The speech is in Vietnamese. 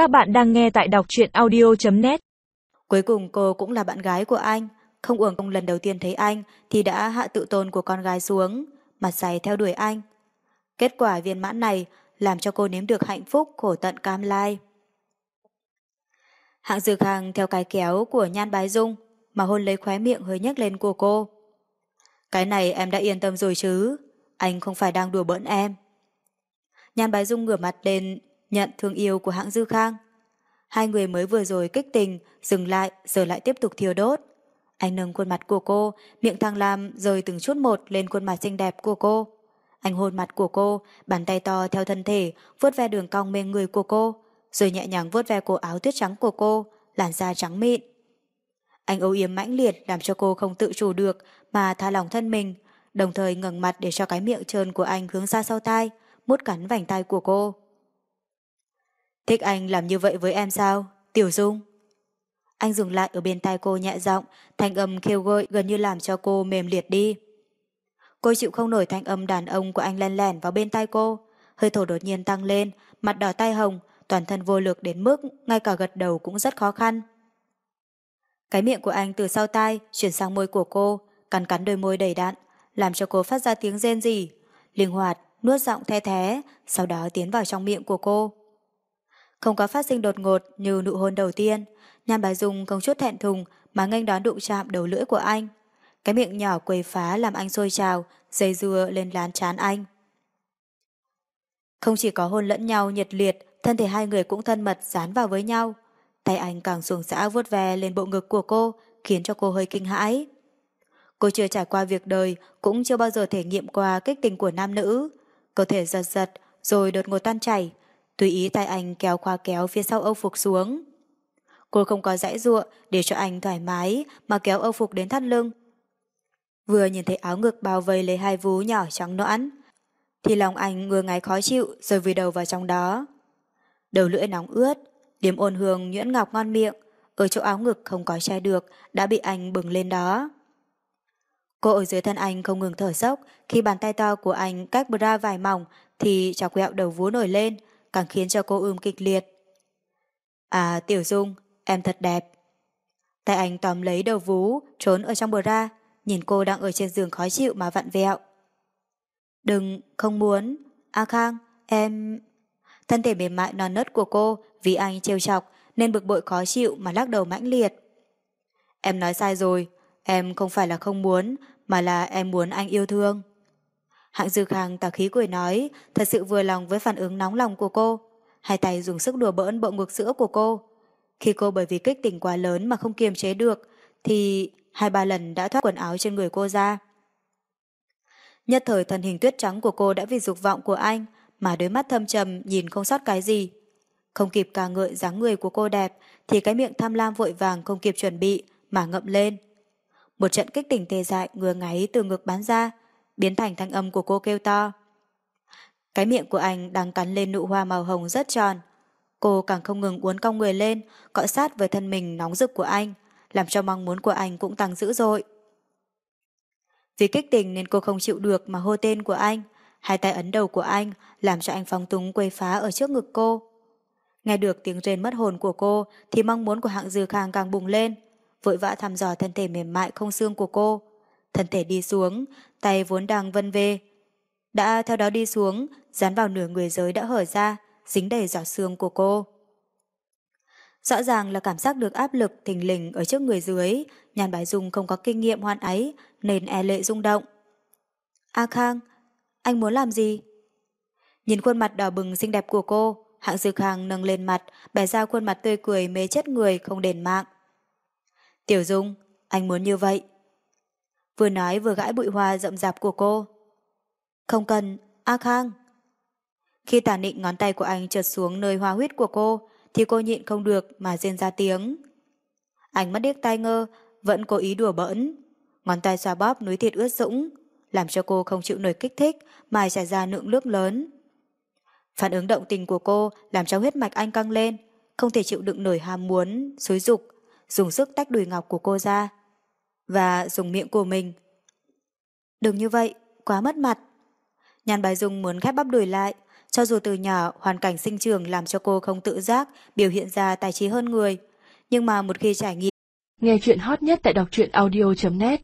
Các bạn đang nghe tại đọc truyện audio.net Cuối cùng cô cũng là bạn gái của anh. Không uổng công lần đầu tiên thấy anh thì đã hạ tự tôn của con gái xuống, mặt dày theo đuổi anh. Kết quả viên mãn này làm cho cô nếm được hạnh phúc khổ tận cam lai. Hạng dược hàng theo cái kéo của Nhan Bái Dung mà hôn lấy khóe miệng hơi nhếch lên của cô. Cái này em đã yên tâm rồi chứ, anh không phải đang đùa bỡn em. Nhan Bái Dung ngửa mặt lên nhận thương yêu của hạng Dư Khang. Hai người mới vừa rồi kích tình, dừng lại, giờ lại tiếp tục thiêu đốt. Anh nâng khuôn mặt của cô, miệng thăng lam rời từng chút một lên khuôn mặt xinh đẹp của cô. Anh hôn mặt của cô, bàn tay to theo thân thể, vuốt ve đường cong mê người của cô, rồi nhẹ nhàng vuốt ve cổ áo tuyết trắng của cô, làn da trắng mịn. Anh âu yếm mãnh liệt làm cho cô không tự chủ được mà tha lòng thân mình, đồng thời ngẩng mặt để cho cái miệng trơn của anh hướng ra sau tai, mút cắn vành tay của cô. Thích anh làm như vậy với em sao? Tiểu Dung. Anh dừng lại ở bên tai cô nhẹ giọng, thanh âm kêu gợi gần như làm cho cô mềm liệt đi. Cô chịu không nổi thanh âm đàn ông của anh len lẻn vào bên tai cô, hơi thổ đột nhiên tăng lên, mặt đỏ tai hồng, toàn thân vô lực đến mức ngay cả gật đầu cũng rất khó khăn. Cái miệng của anh từ sau tai chuyển sang môi của cô, cắn cắn đôi môi đầy đạn làm cho cô phát ra tiếng rên rỉ, linh hoạt, nuốt giọng the thế, sau đó tiến vào trong miệng của cô. Không có phát sinh đột ngột như nụ hôn đầu tiên, Nhan Bà Dung không chút thẹn thùng mà nghênh đón đụng chạm đầu lưỡi của anh. Cái miệng nhỏ quầy phá làm anh sôi trào, dây dưa lên lán chán anh. Không chỉ có hôn lẫn nhau nhiệt liệt, thân thể hai người cũng thân mật dán vào với nhau. Tay anh càng xuồng xã vuốt ve lên bộ ngực của cô, khiến cho cô hơi kinh hãi. Cô chưa trải qua việc đời, cũng chưa bao giờ thể nghiệm qua kích tình của nam nữ. Cơ thể giật giật, rồi đột ngột tan chảy, tùy ý tay anh kéo qua kéo phía sau âu phục xuống. Cô không có dãy ruộng để cho anh thoải mái mà kéo âu phục đến thắt lưng. Vừa nhìn thấy áo ngực bao vây lấy hai vú nhỏ trắng noãn, thì lòng anh ngừa ngáy khó chịu rồi vùi đầu vào trong đó. Đầu lưỡi nóng ướt, điểm ôn hương nhuyễn ngọc ngon miệng, ở chỗ áo ngực không có che được đã bị anh bừng lên đó. Cô ở dưới thân anh không ngừng thở sốc khi bàn tay to của anh cách bra vài mỏng thì chọc quẹo đầu vú nổi lên, càng khiến cho cô ưm kịch liệt. À Tiểu Dung, em thật đẹp. Tay anh tóm lấy đầu vú, trốn ở trong bờ ra, nhìn cô đang ở trên giường khó chịu mà vặn vẹo. Đừng, không muốn. A Khang, em... Thân thể mềm mại non nớt của cô vì anh trêu chọc nên bực bội khó chịu mà lắc đầu mãnh liệt. Em nói sai rồi, em không phải là không muốn mà là em muốn anh yêu thương. Hạng Dư Khang tà khí cười nói, thật sự vừa lòng với phản ứng nóng lòng của cô. Hai tay dùng sức đùa bỡn bộ ngực sữa của cô. Khi cô bởi vì kích tỉnh quá lớn mà không kiềm chế được, thì hai ba lần đã thoát quần áo trên người cô ra. Nhất thời thần hình tuyết trắng của cô đã vì dục vọng của anh mà đôi mắt thâm trầm nhìn không sót cái gì. Không kịp ca ngợi dáng người của cô đẹp thì cái miệng tham lam vội vàng không kịp chuẩn bị mà ngậm lên. Một trận kích tỉnh tê dại ngừa ngáy từ ngực bán ra biến thành thanh âm của cô kêu to. Cái miệng của anh đang cắn lên nụ hoa màu hồng rất tròn. Cô càng không ngừng uốn cong người lên, cọ sát với thân mình nóng rực của anh, làm cho mong muốn của anh cũng tăng dữ dội. Vì kích tình nên cô không chịu được mà hô tên của anh, hai tay ấn đầu của anh làm cho anh phóng túng quấy phá ở trước ngực cô. Nghe được tiếng rên mất hồn của cô thì mong muốn của hạng dư khang càng bùng lên, vội vã thăm dò thân thể mềm mại không xương của cô. Thân thể đi xuống, tay vốn đang vân vê Đã theo đó đi xuống, dán vào nửa người giới đã hở ra, dính đầy giọt xương của cô. Rõ ràng là cảm giác được áp lực thình lình ở trước người dưới, nhàn bái dung không có kinh nghiệm hoan ấy, nên e lệ rung động. A Khang, anh muốn làm gì? Nhìn khuôn mặt đỏ bừng xinh đẹp của cô, hạng dược hàng nâng lên mặt, bẻ ra khuôn mặt tươi cười mê chất người không đền mạng. Tiểu Dung, anh muốn như vậy. Vừa nói vừa gãi bụi hoa rậm rạp của cô. Không cần, A Khang. Khi tả nịnh ngón tay của anh trượt xuống nơi hoa huyết của cô, thì cô nhịn không được mà rên ra tiếng. Anh mất điếc tai ngơ, vẫn cố ý đùa bỡn. Ngón tay xoa bóp núi thịt ướt sũng, làm cho cô không chịu nổi kích thích mà chảy ra lượng nước lớn. Phản ứng động tình của cô làm cho huyết mạch anh căng lên, không thể chịu đựng nổi ham muốn, xối dục, dùng sức tách đùi ngọc của cô ra, và dùng miệng của mình. Đừng như vậy, quá mất mặt. Nhàn bài dung muốn khép bắp đùi lại, Cho dù từ nhỏ hoàn cảnh sinh trường làm cho cô không tự giác biểu hiện ra tài trí hơn người, nhưng mà một khi trải nghiệm Nghe chuyện hot nhất tại đọc truyện audio.net